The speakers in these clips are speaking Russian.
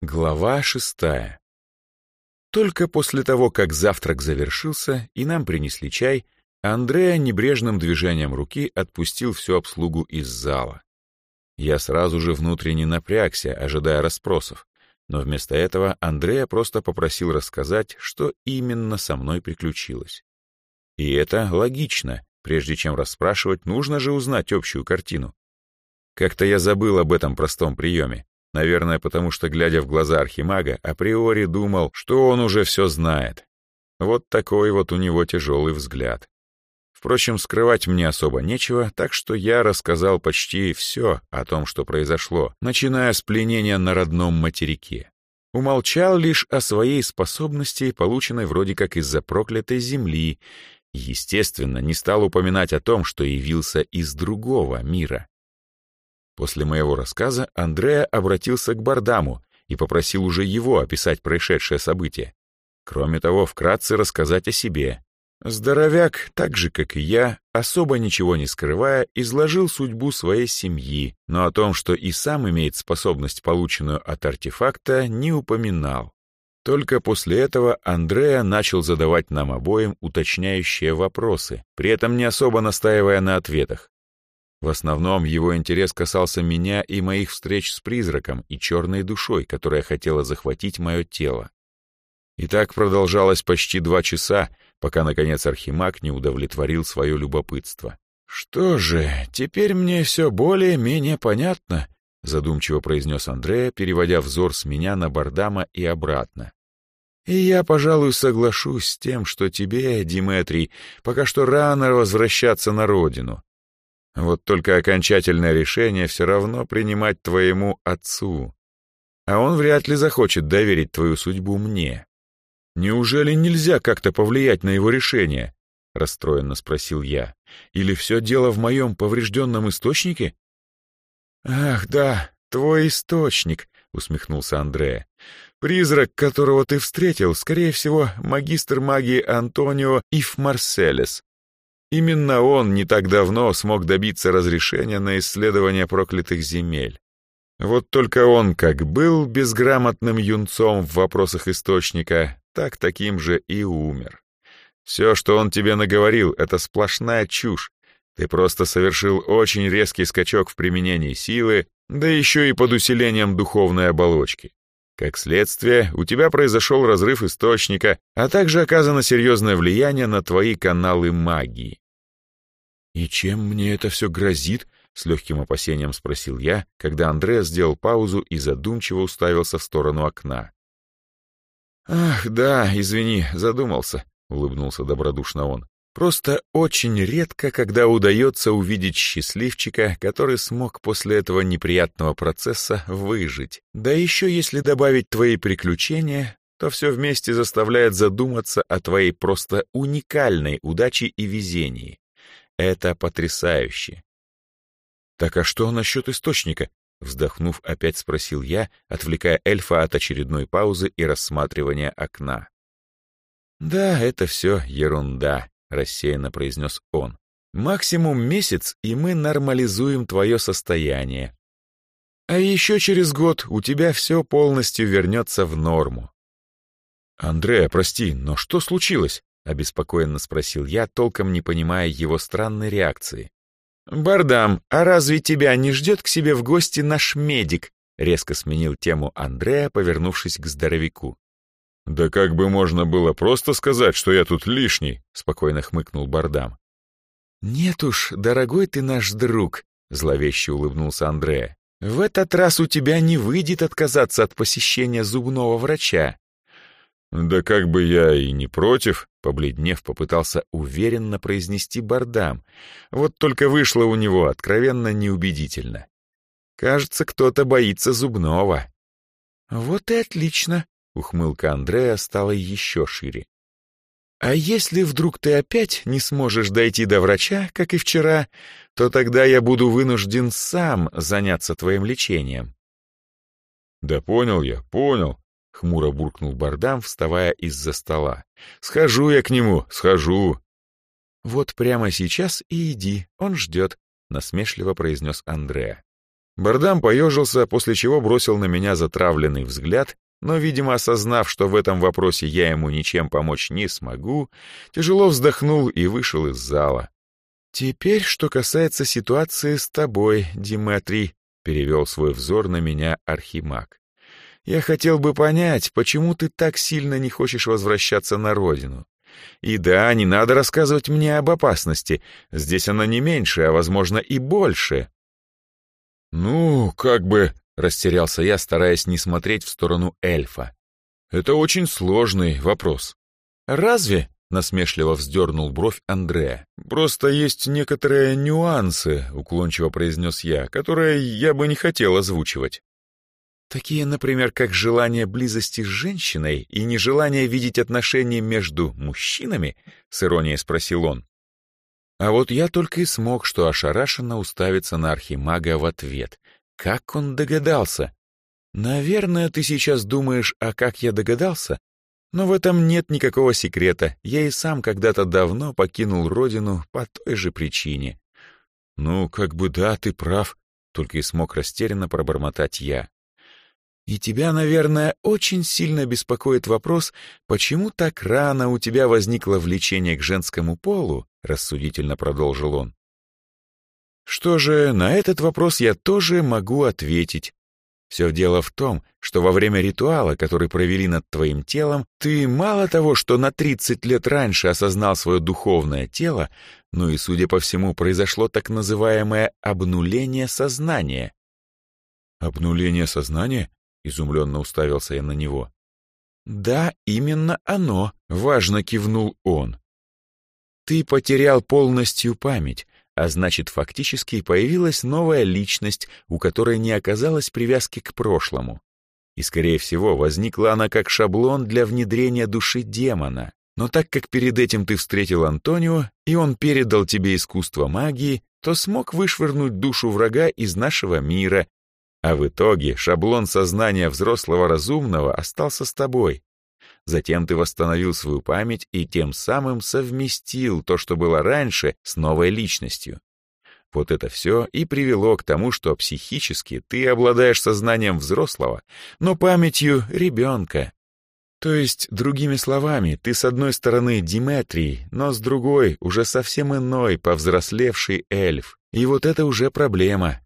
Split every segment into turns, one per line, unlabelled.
Глава шестая. Только после того, как завтрак завершился и нам принесли чай, Андреа небрежным движением руки отпустил всю обслугу из зала. Я сразу же внутренне напрягся, ожидая расспросов, но вместо этого Андреа просто попросил рассказать, что именно со мной приключилось. И это логично, прежде чем расспрашивать, нужно же узнать общую картину. Как-то я забыл об этом простом приеме. Наверное, потому что, глядя в глаза Архимага, априори думал, что он уже все знает. Вот такой вот у него тяжелый взгляд. Впрочем, скрывать мне особо нечего, так что я рассказал почти все о том, что произошло, начиная с пленения на родном материке. Умолчал лишь о своей способности, полученной вроде как из-за проклятой земли, естественно, не стал упоминать о том, что явился из другого мира. После моего рассказа Андреа обратился к Бардаму и попросил уже его описать происшедшее событие. Кроме того, вкратце рассказать о себе. Здоровяк, так же, как и я, особо ничего не скрывая, изложил судьбу своей семьи, но о том, что и сам имеет способность, полученную от артефакта, не упоминал. Только после этого Андреа начал задавать нам обоим уточняющие вопросы, при этом не особо настаивая на ответах. В основном его интерес касался меня и моих встреч с призраком и черной душой, которая хотела захватить мое тело. И так продолжалось почти два часа, пока, наконец, Архимаг не удовлетворил свое любопытство. «Что же, теперь мне все более-менее понятно», — задумчиво произнес Андрея, переводя взор с меня на Бардама и обратно. «И я, пожалуй, соглашусь с тем, что тебе, Диметрий, пока что рано возвращаться на родину. Вот только окончательное решение все равно принимать твоему отцу. А он вряд ли захочет доверить твою судьбу мне. Неужели нельзя как-то повлиять на его решение? Расстроенно спросил я. Или все дело в моем поврежденном источнике? Ах, да, твой источник, усмехнулся Андрея. Призрак, которого ты встретил, скорее всего, магистр магии Антонио Иф Марселес. Именно он не так давно смог добиться разрешения на исследование проклятых земель. Вот только он как был безграмотным юнцом в вопросах источника, так таким же и умер. Все, что он тебе наговорил, это сплошная чушь. Ты просто совершил очень резкий скачок в применении силы, да еще и под усилением духовной оболочки. Как следствие, у тебя произошел разрыв источника, а также оказано серьезное влияние на твои каналы магии. «И чем мне это все грозит?» — с легким опасением спросил я, когда Андреа сделал паузу и задумчиво уставился в сторону окна. «Ах, да, извини, задумался», — улыбнулся добродушно он. Просто очень редко, когда удается увидеть счастливчика, который смог после этого неприятного процесса выжить. Да еще если добавить твои приключения, то все вместе заставляет задуматься о твоей просто уникальной удаче и везении. Это потрясающе. Так а что насчет источника? Вздохнув, опять спросил я, отвлекая эльфа от очередной паузы и рассматривания окна. «Да, это все ерунда», — рассеянно произнес он. «Максимум месяц, и мы нормализуем твое состояние. А еще через год у тебя все полностью вернется в норму». «Андреа, прости, но что случилось?» — обеспокоенно спросил я, толком не понимая его странной реакции. «Бардам, а разве тебя не ждет к себе в гости наш медик?» — резко сменил тему Андреа, повернувшись к здоровяку. «Да как бы можно было просто сказать, что я тут лишний», — спокойно хмыкнул Бардам. «Нет уж, дорогой ты наш друг», — зловеще улыбнулся Андреа. «В этот раз у тебя не выйдет отказаться от посещения зубного врача». «Да как бы я и не против», — побледнев попытался уверенно произнести Бардам. Вот только вышло у него откровенно неубедительно. «Кажется, кто-то боится зубного». «Вот и отлично», Ухмылка Андрея стала еще шире. «А если вдруг ты опять не сможешь дойти до врача, как и вчера, то тогда я буду вынужден сам заняться твоим лечением». «Да понял я, понял», — хмуро буркнул Бардам, вставая из-за стола. «Схожу я к нему, схожу». «Вот прямо сейчас и иди, он ждет», — насмешливо произнес Андреа. Бардам поежился, после чего бросил на меня затравленный взгляд, но, видимо, осознав, что в этом вопросе я ему ничем помочь не смогу, тяжело вздохнул и вышел из зала. «Теперь, что касается ситуации с тобой, Диметрий», — перевел свой взор на меня Архимаг. «Я хотел бы понять, почему ты так сильно не хочешь возвращаться на родину. И да, не надо рассказывать мне об опасности. Здесь она не меньше, а, возможно, и больше». «Ну, как бы...» — растерялся я, стараясь не смотреть в сторону эльфа. «Это очень сложный вопрос». «Разве?» — насмешливо вздернул бровь Андрея. «Просто есть некоторые нюансы», — уклончиво произнес я, «которые я бы не хотел озвучивать». Такие, например, как желание близости с женщиной и нежелание видеть отношения между мужчинами, с иронией спросил он. А вот я только и смог, что ошарашенно уставиться на архимага в ответ. Как он догадался? Наверное, ты сейчас думаешь, а как я догадался? Но в этом нет никакого секрета. Я и сам когда-то давно покинул родину по той же причине. Ну, как бы да, ты прав, только и смог растерянно пробормотать я. И тебя, наверное, очень сильно беспокоит вопрос, почему так рано у тебя возникло влечение к женскому полу, рассудительно продолжил он. Что же, на этот вопрос я тоже могу ответить. Все дело в том, что во время ритуала, который провели над твоим телом, ты мало того, что на 30 лет раньше осознал свое духовное тело, но и, судя по всему, произошло так называемое обнуление сознания. Обнуление сознания? Изумленно уставился я на него. Да, именно оно, важно кивнул он. Ты потерял полностью память, а значит, фактически появилась новая личность, у которой не оказалось привязки к прошлому. И, скорее всего, возникла она как шаблон для внедрения души демона. Но так как перед этим ты встретил Антонио, и он передал тебе искусство магии, то смог вышвырнуть душу врага из нашего мира, а в итоге шаблон сознания взрослого разумного остался с тобой. Затем ты восстановил свою память и тем самым совместил то, что было раньше, с новой личностью. Вот это все и привело к тому, что психически ты обладаешь сознанием взрослого, но памятью ребенка. То есть, другими словами, ты с одной стороны Диметрий, но с другой уже совсем иной, повзрослевший эльф. И вот это уже проблема.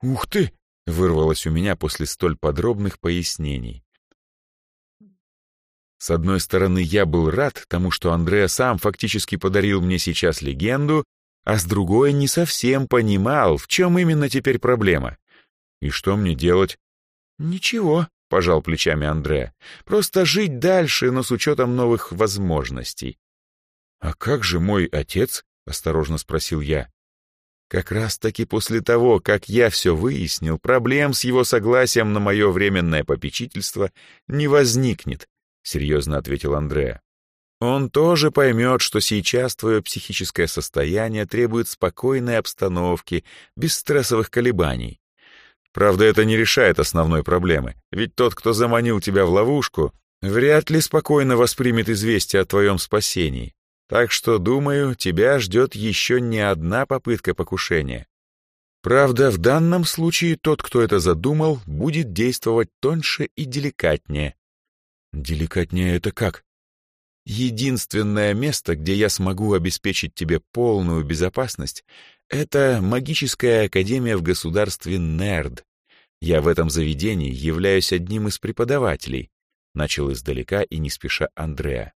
«Ух ты!» — вырвалось у меня после столь подробных пояснений. С одной стороны, я был рад тому, что Андреа сам фактически подарил мне сейчас легенду, а с другой не совсем понимал, в чем именно теперь проблема. И что мне делать? Ничего, — пожал плечами Андреа. «Просто жить дальше, но с учетом новых возможностей». «А как же мой отец?» — осторожно спросил я. «Как раз-таки после того, как я все выяснил, проблем с его согласием на мое временное попечительство не возникнет серьезно ответил Андреа. Он тоже поймет, что сейчас твое психическое состояние требует спокойной обстановки, без стрессовых колебаний. Правда, это не решает основной проблемы, ведь тот, кто заманил тебя в ловушку, вряд ли спокойно воспримет известие о твоем спасении. Так что, думаю, тебя ждет еще не одна попытка покушения. Правда, в данном случае тот, кто это задумал, будет действовать тоньше и деликатнее, Деликатнее это как? Единственное место, где я смогу обеспечить тебе полную безопасность, это магическая академия в государстве Нерд. Я в этом заведении являюсь одним из преподавателей, начал издалека и не спеша Андреа.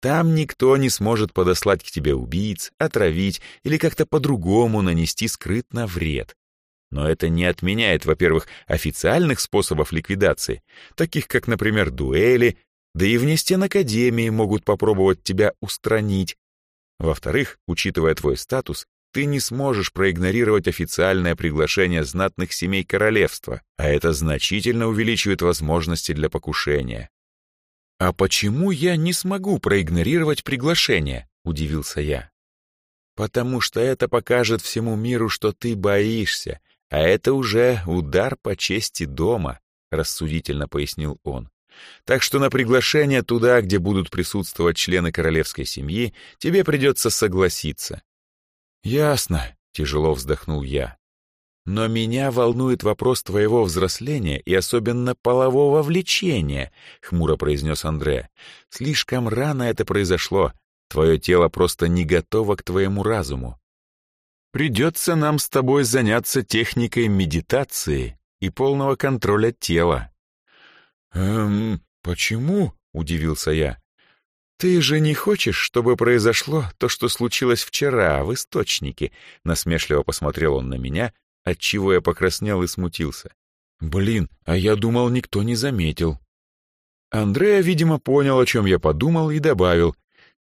Там никто не сможет подослать к тебе убийц, отравить или как-то по-другому нанести скрытно вред. Но это не отменяет, во-первых, официальных способов ликвидации, таких как, например, дуэли, да и вне стен Академии могут попробовать тебя устранить. Во-вторых, учитывая твой статус, ты не сможешь проигнорировать официальное приглашение знатных семей королевства, а это значительно увеличивает возможности для покушения. «А почему я не смогу проигнорировать приглашение?» — удивился я. «Потому что это покажет всему миру, что ты боишься, а это уже удар по чести дома, рассудительно пояснил он. Так что на приглашение туда, где будут присутствовать члены королевской семьи, тебе придется согласиться. Ясно, тяжело вздохнул я. Но меня волнует вопрос твоего взросления и особенно полового влечения, хмуро произнес Андре. Слишком рано это произошло. Твое тело просто не готово к твоему разуму. Придется нам с тобой заняться техникой медитации и полного контроля тела. Эм, почему? удивился я. «Ты же не хочешь, чтобы произошло то, что случилось вчера в источнике?» Насмешливо посмотрел он на меня, отчего я покраснел и смутился. «Блин, а я думал, никто не заметил». Андреа, видимо, понял, о чем я подумал, и добавил.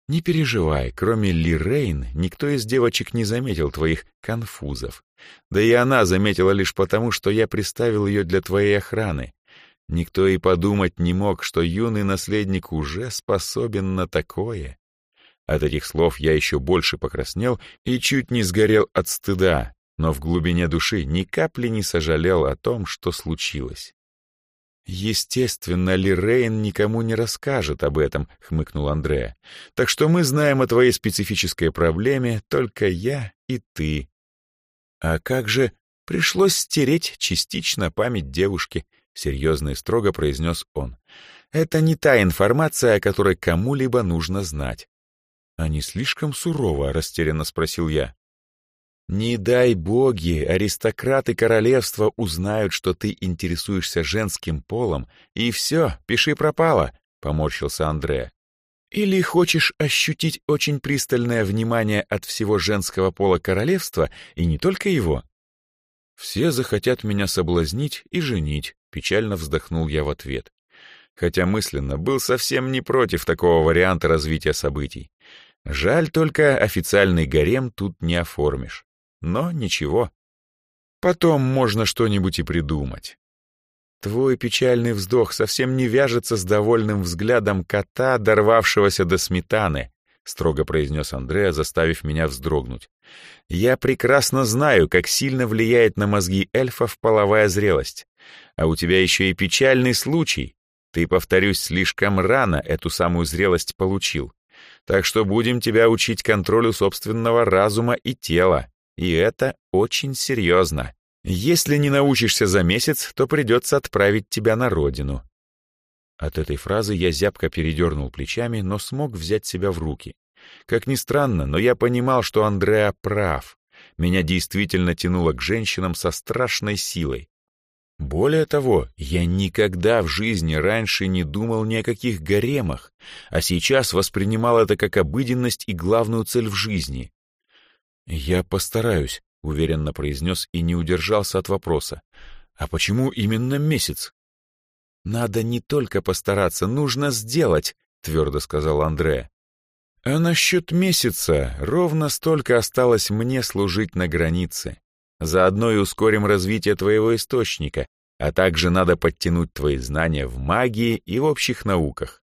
«Не переживай, кроме Ли Рейн, никто из девочек не заметил твоих конфузов. Да и она заметила лишь потому, что я приставил ее для твоей охраны. Никто и подумать не мог, что юный наследник уже способен на такое». От этих слов я еще больше покраснел и чуть не сгорел от стыда, но в глубине души ни капли не сожалел о том, что случилось. «Естественно, Рейн никому не расскажет об этом», — хмыкнул Андреа. «Так что мы знаем о твоей специфической проблеме только я и ты». «А как же пришлось стереть частично память девушки», — серьезно и строго произнес он. «Это не та информация, о которой кому-либо нужно знать». «А не слишком сурово?» — растерянно спросил я. Не дай боги, аристократы королевства узнают, что ты интересуешься женским полом, и все, пиши пропало, — поморщился Андре. Или хочешь ощутить очень пристальное внимание от всего женского пола королевства, и не только его? Все захотят меня соблазнить и женить, печально вздохнул я в ответ. Хотя мысленно был совсем не против такого варианта развития событий. Жаль только, официальный гарем тут не оформишь. Но ничего. Потом можно что-нибудь и придумать. Твой печальный вздох совсем не вяжется с довольным взглядом кота, дорвавшегося до сметаны, строго произнес Андреа, заставив меня вздрогнуть. Я прекрасно знаю, как сильно влияет на мозги эльфов половая зрелость. А у тебя еще и печальный случай. Ты, повторюсь, слишком рано эту самую зрелость получил. Так что будем тебя учить контролю собственного разума и тела. И это очень серьезно. Если не научишься за месяц, то придется отправить тебя на родину. От этой фразы я зябко передернул плечами, но смог взять себя в руки. Как ни странно, но я понимал, что Андреа прав. Меня действительно тянуло к женщинам со страшной силой. Более того, я никогда в жизни раньше не думал ни о каких гаремах, а сейчас воспринимал это как обыденность и главную цель в жизни. «Я постараюсь», — уверенно произнес и не удержался от вопроса. «А почему именно месяц?» «Надо не только постараться, нужно сделать», — твердо сказал Андре. «А насчет месяца ровно столько осталось мне служить на границе. Заодно и ускорим развитие твоего источника, а также надо подтянуть твои знания в магии и в общих науках».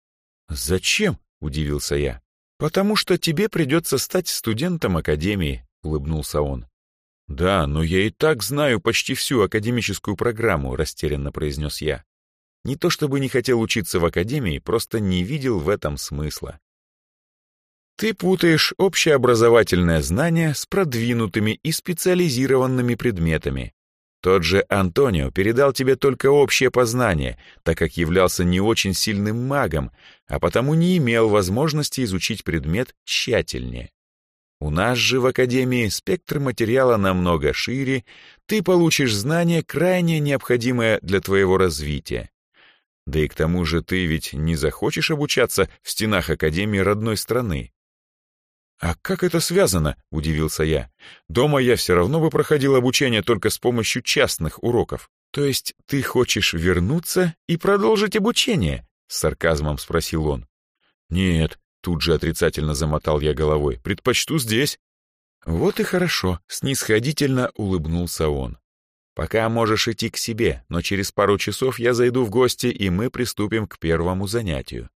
«Зачем?» — удивился я. «Потому что тебе придется стать студентом Академии. — улыбнулся он. «Да, но я и так знаю почти всю академическую программу», — растерянно произнес я. Не то чтобы не хотел учиться в академии, просто не видел в этом смысла. Ты путаешь общеобразовательное знание с продвинутыми и специализированными предметами. Тот же Антонио передал тебе только общее познание, так как являлся не очень сильным магом, а потому не имел возможности изучить предмет тщательнее. У нас же в Академии спектр материала намного шире, ты получишь знания, крайне необходимые для твоего развития. Да и к тому же ты ведь не захочешь обучаться в стенах Академии родной страны. «А как это связано?» — удивился я. «Дома я все равно бы проходил обучение только с помощью частных уроков. То есть ты хочешь вернуться и продолжить обучение?» — с сарказмом спросил он. «Нет, Тут же отрицательно замотал я головой. «Предпочту здесь». «Вот и хорошо», — снисходительно улыбнулся он. «Пока можешь идти к себе, но через пару часов я зайду в гости, и мы приступим к первому занятию».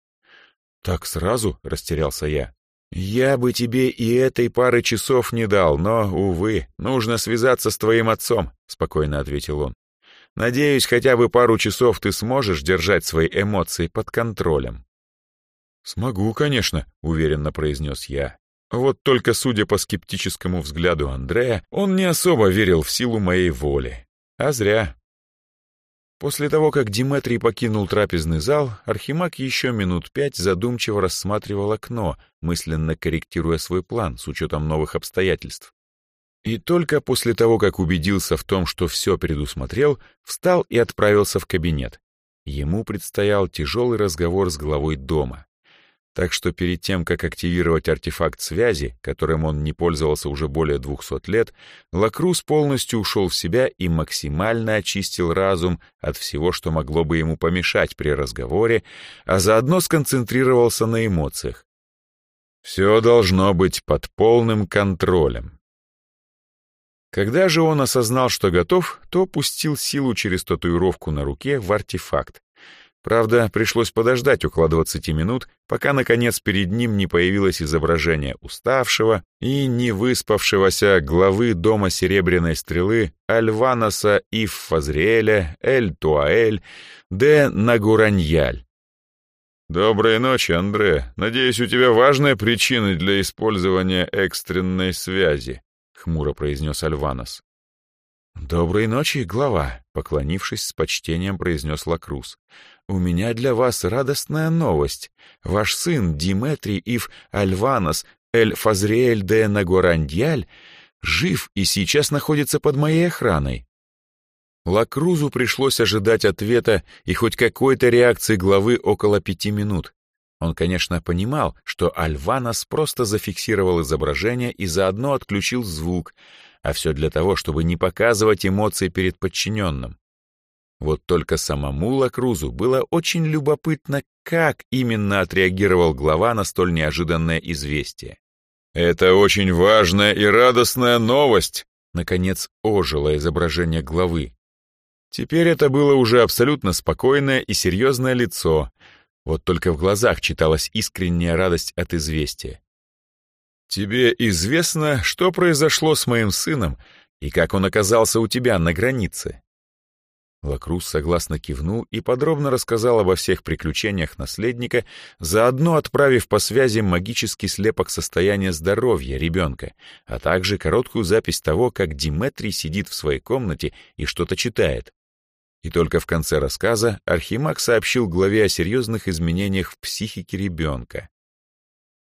«Так сразу?» — растерялся я. «Я бы тебе и этой пары часов не дал, но, увы, нужно связаться с твоим отцом», — спокойно ответил он. «Надеюсь, хотя бы пару часов ты сможешь держать свои эмоции под контролем». «Смогу, конечно», — уверенно произнес я. Вот только, судя по скептическому взгляду Андрея, он не особо верил в силу моей воли. А зря. После того, как Диметрий покинул трапезный зал, Архимаг еще минут пять задумчиво рассматривал окно, мысленно корректируя свой план с учетом новых обстоятельств. И только после того, как убедился в том, что все предусмотрел, встал и отправился в кабинет. Ему предстоял тяжелый разговор с главой дома. Так что перед тем, как активировать артефакт связи, которым он не пользовался уже более двухсот лет, Лакрус полностью ушел в себя и максимально очистил разум от всего, что могло бы ему помешать при разговоре, а заодно сконцентрировался на эмоциях. Все должно быть под полным контролем. Когда же он осознал, что готов, то пустил силу через татуировку на руке в артефакт, Правда, пришлось подождать около 20 минут, пока, наконец, перед ним не появилось изображение уставшего и не выспавшегося главы Дома Серебряной Стрелы Альваноса Ив Фазриэля Эль Туаэль де Нагураньяль. «Доброй ночи, Андре. Надеюсь, у тебя важная причина для использования экстренной связи», — хмуро произнес Альванос. «Доброй ночи, глава», — поклонившись с почтением, произнес Лакрус у меня для вас радостная новость. Ваш сын Диметрий Ив Альванос Эль Фазриэль де Нагорандьяль жив и сейчас находится под моей охраной. Лакрузу пришлось ожидать ответа и хоть какой-то реакции главы около пяти минут. Он, конечно, понимал, что Альванос просто зафиксировал изображение и заодно отключил звук, а все для того, чтобы не показывать эмоции перед подчиненным. Вот только самому Лакрузу было очень любопытно, как именно отреагировал глава на столь неожиданное известие. «Это очень важная и радостная новость!» Наконец ожило изображение главы. Теперь это было уже абсолютно спокойное и серьезное лицо, вот только в глазах читалась искренняя радость от известия. «Тебе известно, что произошло с моим сыном и как он оказался у тебя на границе?» Лакрус согласно кивнул и подробно рассказал обо всех приключениях наследника, заодно отправив по связи магический слепок состояния здоровья ребенка, а также короткую запись того, как Диметрий сидит в своей комнате и что-то читает. И только в конце рассказа Архимаг сообщил главе о серьезных изменениях в психике ребенка.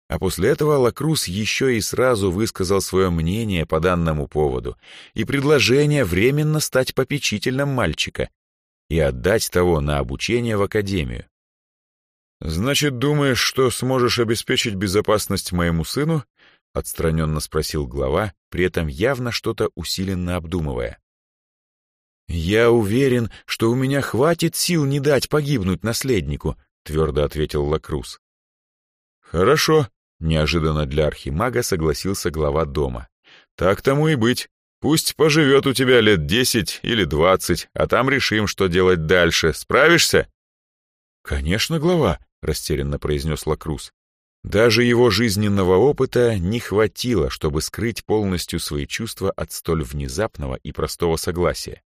А после этого Лакрус еще и сразу высказал свое мнение по данному поводу и предложение временно стать попечителем мальчика и отдать того на обучение в академию. «Значит, думаешь, что сможешь обеспечить безопасность моему сыну?» — отстраненно спросил глава, при этом явно что-то усиленно обдумывая. «Я уверен, что у меня хватит сил не дать погибнуть наследнику», — твердо ответил Лакрус. «Хорошо», Неожиданно для архимага согласился глава дома. «Так тому и быть. Пусть поживет у тебя лет десять или двадцать, а там решим, что делать дальше. Справишься?» «Конечно, глава», — растерянно произнес Лакрус. Даже его жизненного опыта не хватило, чтобы скрыть полностью свои чувства от столь внезапного и простого согласия.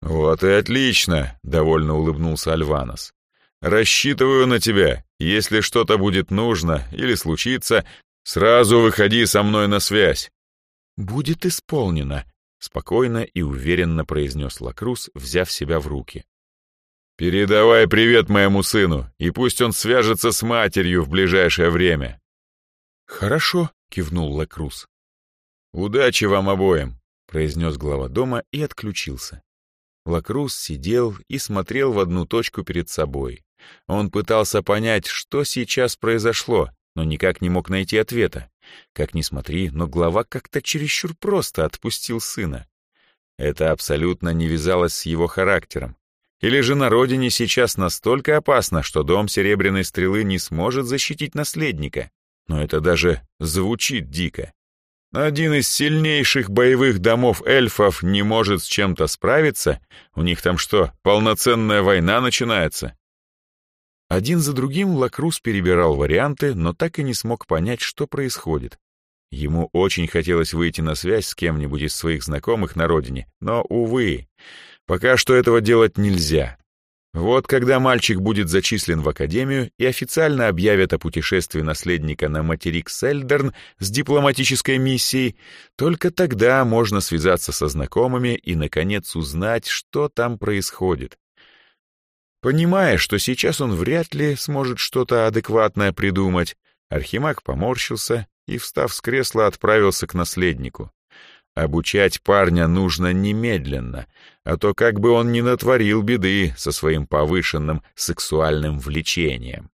«Вот и отлично!» — довольно улыбнулся Альванос. Рассчитываю на тебя. Если что-то будет нужно или случится, сразу выходи со мной на связь». «Будет исполнено», — спокойно и уверенно произнес Лакрус, взяв себя в руки. «Передавай привет моему сыну, и пусть он свяжется с матерью в ближайшее время». «Хорошо», — кивнул Лакрус. «Удачи вам обоим», — произнес глава дома и отключился. Лакрус сидел и смотрел в одну точку перед собой. Он пытался понять, что сейчас произошло, но никак не мог найти ответа. Как ни смотри, но глава как-то чересчур просто отпустил сына. Это абсолютно не вязалось с его характером. Или же на родине сейчас настолько опасно, что дом Серебряной Стрелы не сможет защитить наследника. Но это даже звучит дико. Один из сильнейших боевых домов эльфов не может с чем-то справиться? У них там что, полноценная война начинается? Один за другим Лакрус перебирал варианты, но так и не смог понять, что происходит. Ему очень хотелось выйти на связь с кем-нибудь из своих знакомых на родине, но, увы, пока что этого делать нельзя. Вот когда мальчик будет зачислен в академию и официально объявят о путешествии наследника на материк Сельдерн с дипломатической миссией, только тогда можно связаться со знакомыми и, наконец, узнать, что там происходит. Понимая, что сейчас он вряд ли сможет что-то адекватное придумать, Архимаг поморщился и, встав с кресла, отправился к наследнику. Обучать парня нужно немедленно, а то как бы он ни натворил беды со своим повышенным сексуальным влечением.